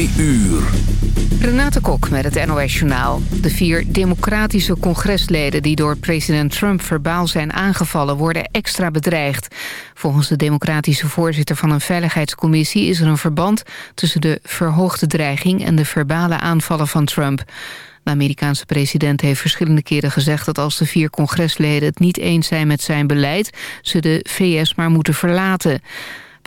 Uur. Renate Kok met het NOS Journaal. De vier democratische congresleden die door president Trump verbaal zijn aangevallen... worden extra bedreigd. Volgens de democratische voorzitter van een veiligheidscommissie... is er een verband tussen de verhoogde dreiging en de verbale aanvallen van Trump. De Amerikaanse president heeft verschillende keren gezegd... dat als de vier congresleden het niet eens zijn met zijn beleid... ze de VS maar moeten verlaten...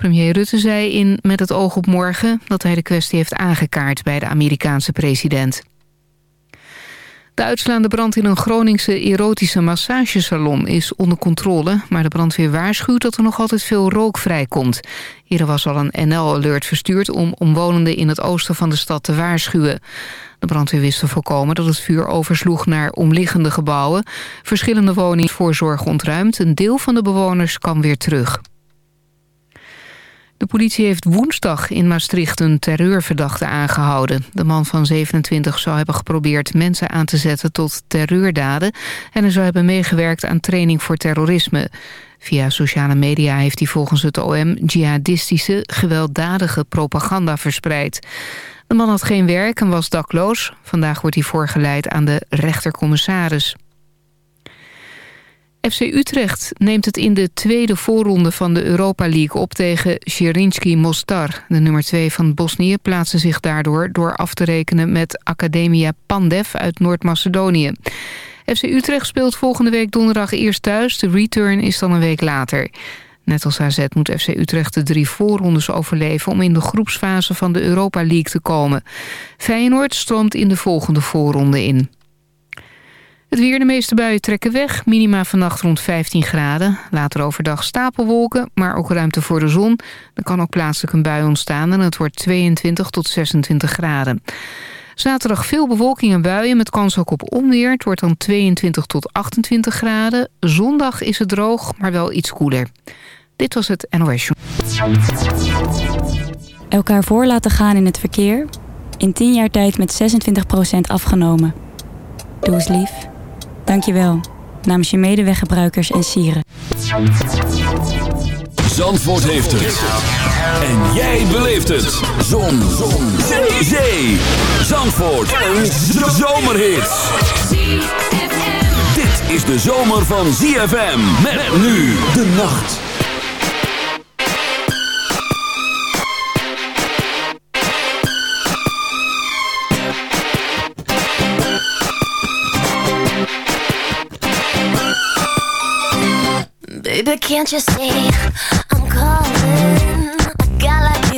Premier Rutte zei in Met het oog op morgen... dat hij de kwestie heeft aangekaart bij de Amerikaanse president. De uitslaande brand in een Groningse erotische massagesalon is onder controle... maar de brandweer waarschuwt dat er nog altijd veel rook vrijkomt. Hier was al een NL-alert verstuurd om omwonenden in het oosten van de stad te waarschuwen. De brandweer wist te voorkomen dat het vuur oversloeg naar omliggende gebouwen. Verschillende woningen voorzorg ontruimd. Een deel van de bewoners kan weer terug. De politie heeft woensdag in Maastricht een terreurverdachte aangehouden. De man van 27 zou hebben geprobeerd mensen aan te zetten tot terreurdaden... en hij zou hebben meegewerkt aan training voor terrorisme. Via sociale media heeft hij volgens het OM jihadistische, gewelddadige propaganda verspreid. De man had geen werk en was dakloos. Vandaag wordt hij voorgeleid aan de rechtercommissaris. FC Utrecht neemt het in de tweede voorronde van de Europa League op tegen Shirinski Mostar. De nummer 2 van Bosnië plaatste zich daardoor door af te rekenen met Academia Pandev uit Noord-Macedonië. FC Utrecht speelt volgende week donderdag eerst thuis. De return is dan een week later. Net als AZ moet FC Utrecht de drie voorrondes overleven... om in de groepsfase van de Europa League te komen. Feyenoord stroomt in de volgende voorronde in. Het weer, de meeste buien trekken weg. Minima vannacht rond 15 graden. Later overdag stapelwolken, maar ook ruimte voor de zon. Er kan ook plaatselijk een bui ontstaan en het wordt 22 tot 26 graden. Zaterdag veel bewolking en buien met kans ook op onweer. Het wordt dan 22 tot 28 graden. Zondag is het droog, maar wel iets koeler. Dit was het NOS Elkaar voor laten gaan in het verkeer. In 10 jaar tijd met 26% afgenomen. Doe eens lief. Dankjewel. Namens je medeweggebruikers en sieren. Zandvoort heeft het. En jij beleeft het. Zon. Zon. Zee. Zee. Zandvoort. Een zomerhit. Dit is de zomer van ZFM. Met nu de nacht. Baby, can't you see I'm calling? A guy like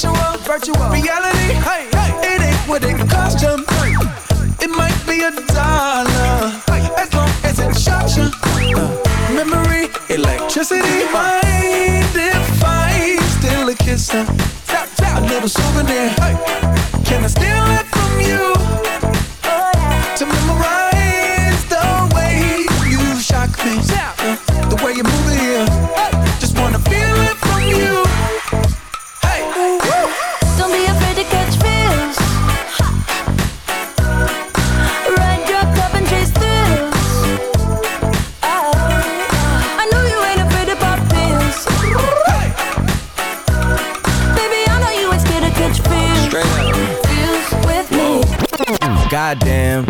Virtual, virtual reality. Hey, it ain't what it cost you. It might be a dollar as long as it shocks you. Uh, memory, electricity. Mind if I steal a kiss? Uh, a little souvenir. Can Goddamn,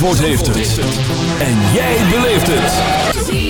Zandvoort heeft het. En jij beleeft het.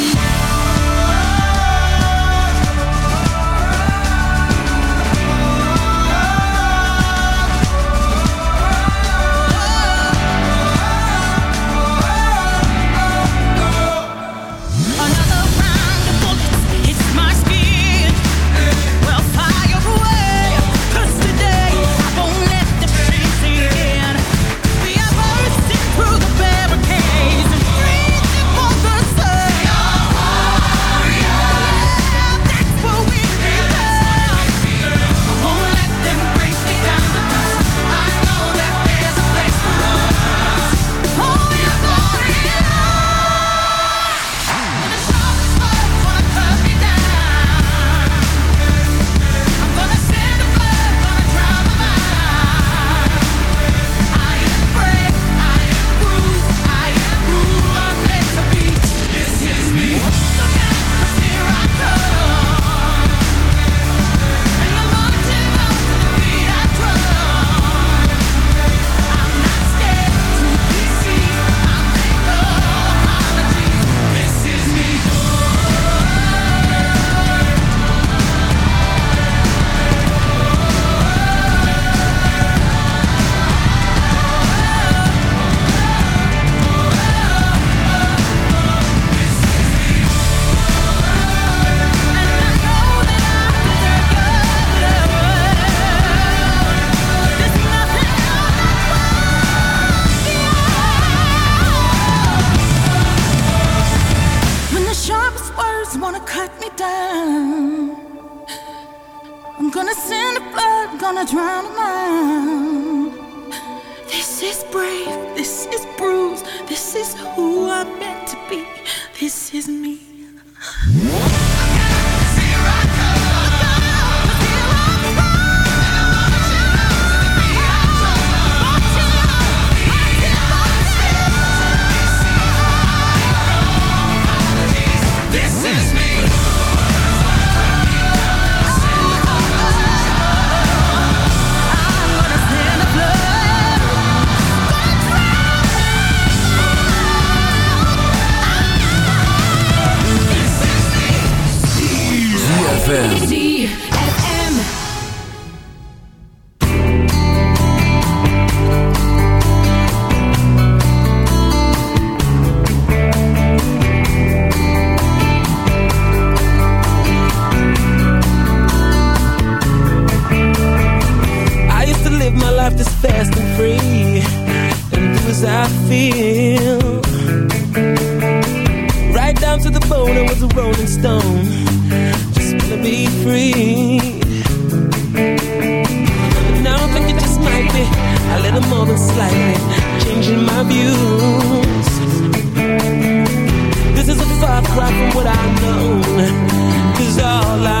cry from what I know. Cause all I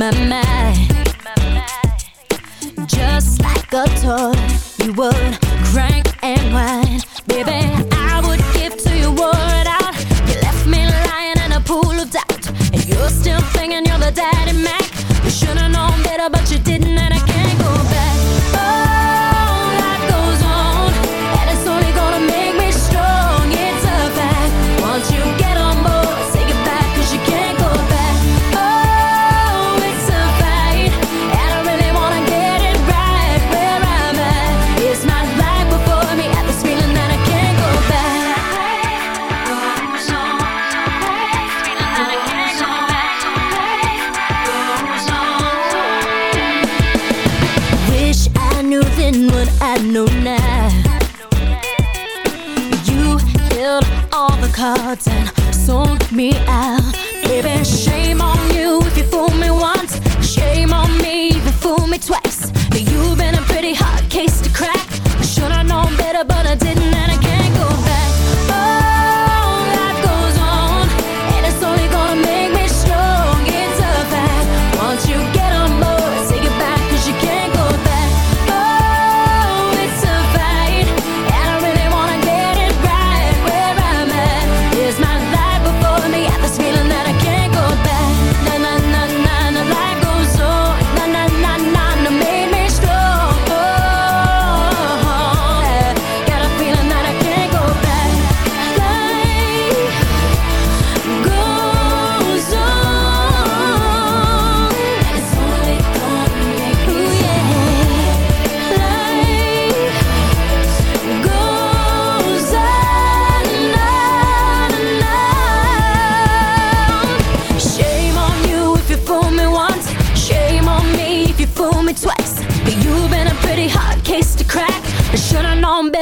my mind. Just like a toy You would crank and whine. Baby, I would give to you what out. You left me lying in a pool of doubt. And you're still thinking you're the daddy Mac. You should've known better but you did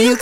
you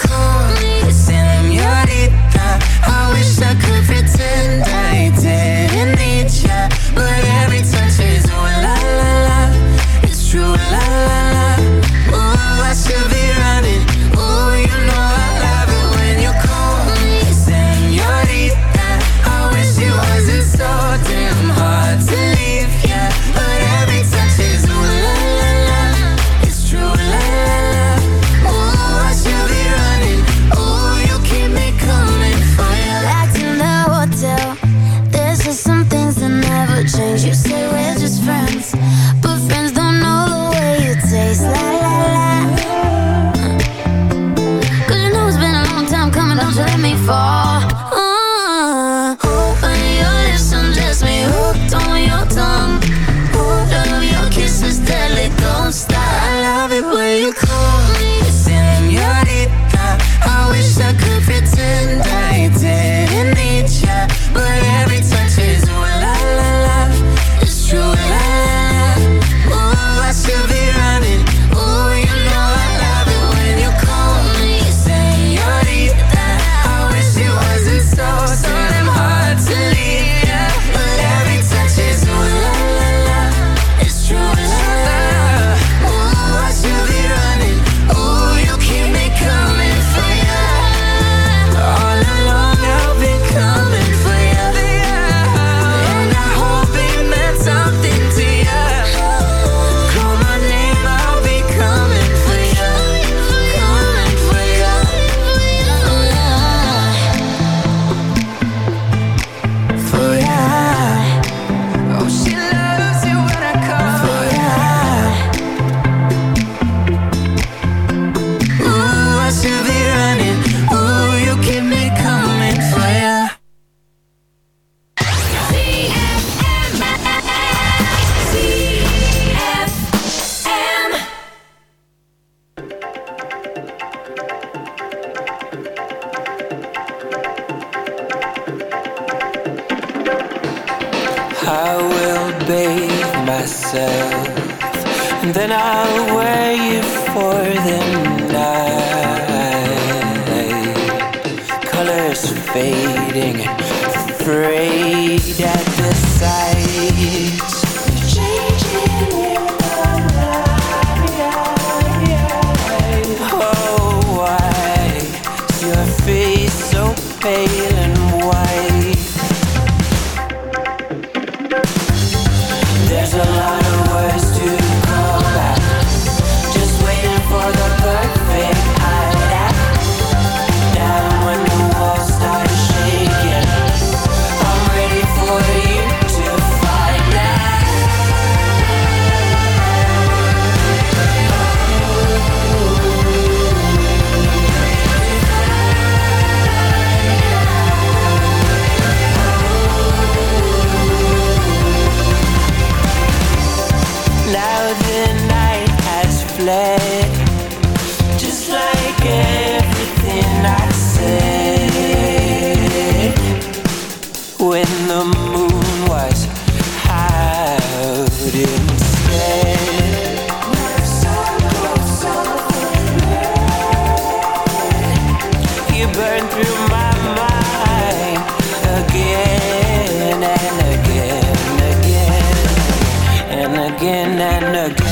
again and again.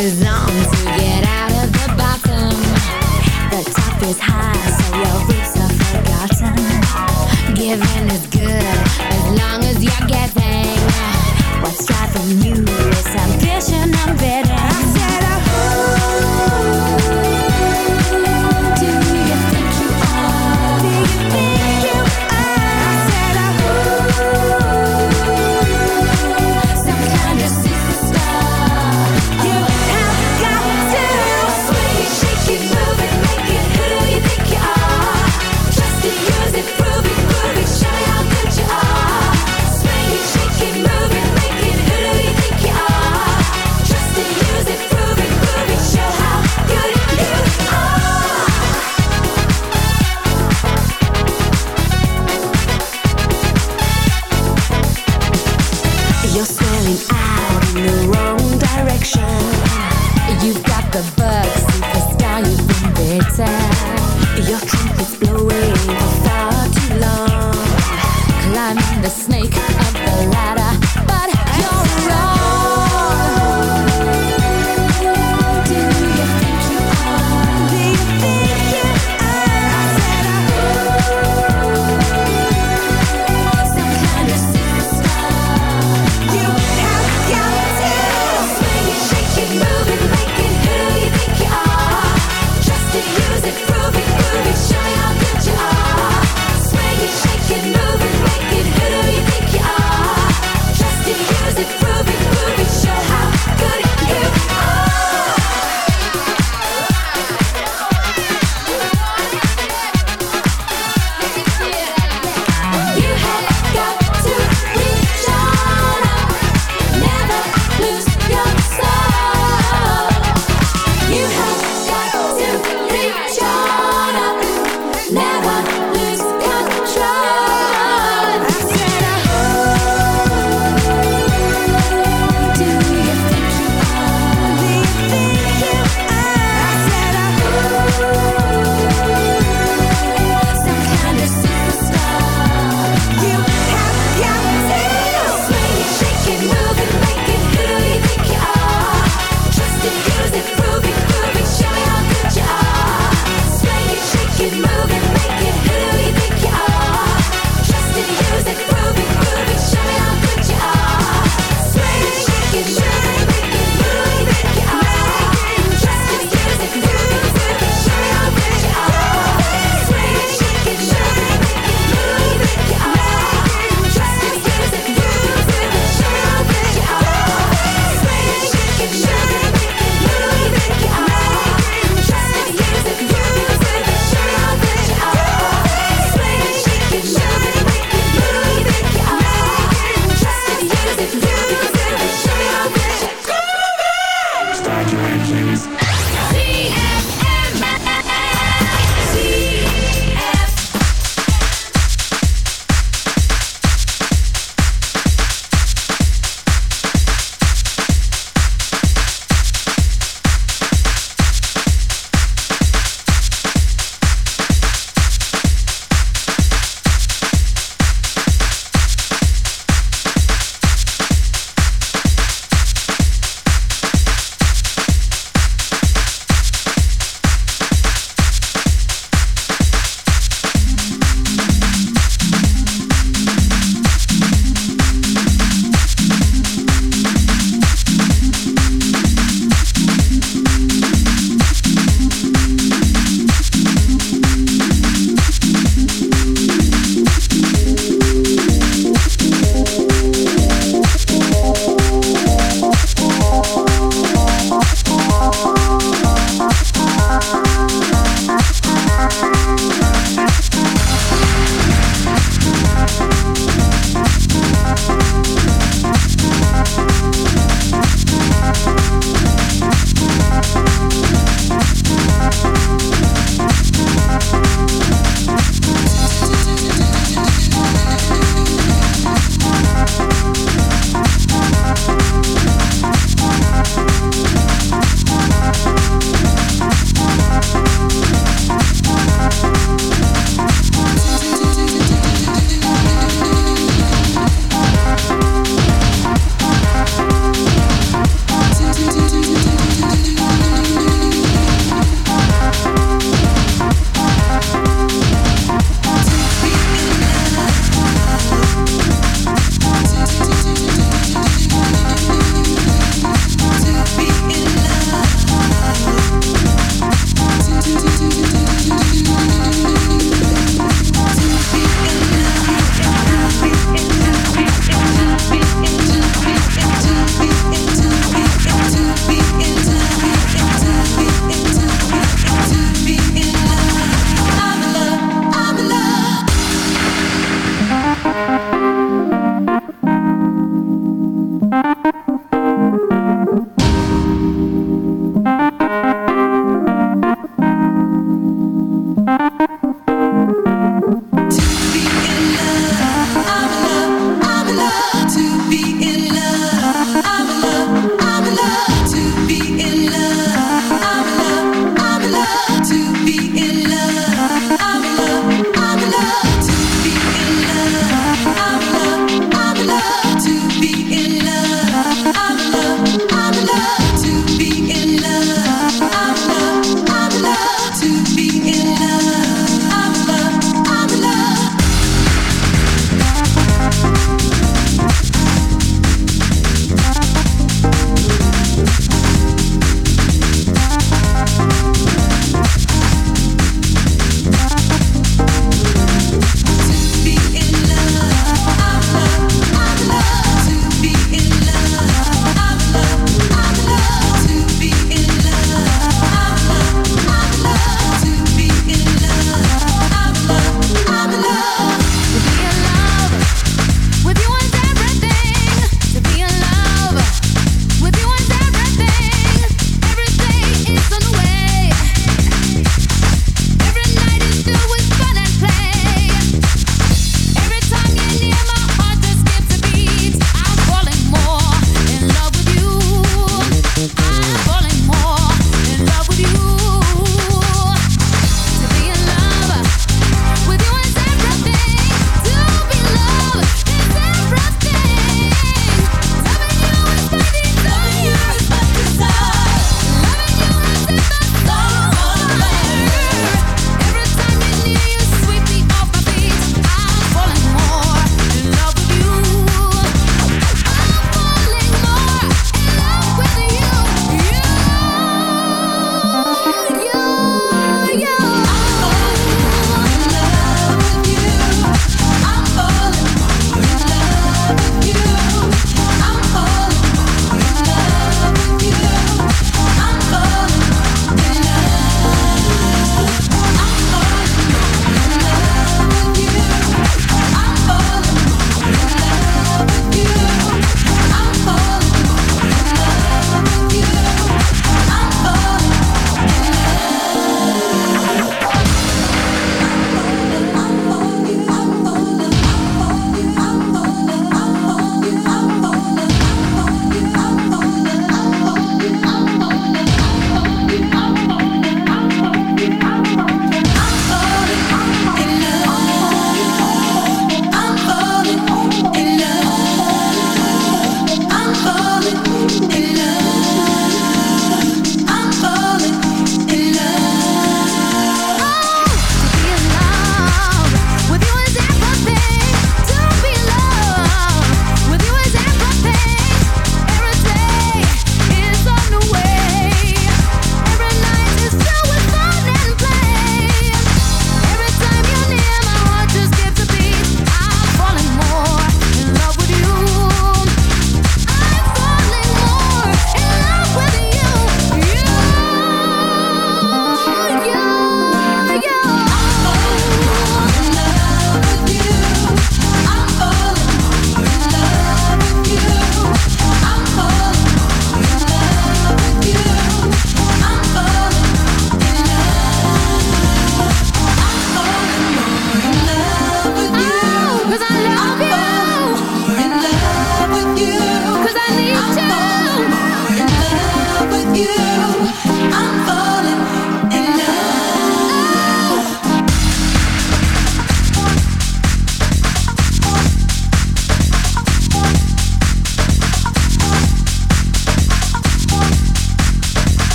The race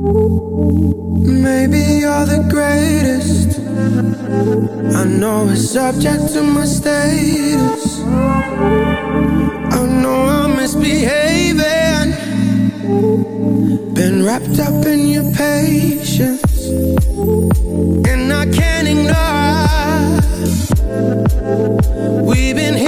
Maybe you're the greatest. I know it's subject to my status. I know I'm misbehaving. Been wrapped up in your patience, and I can't ignore. We've been.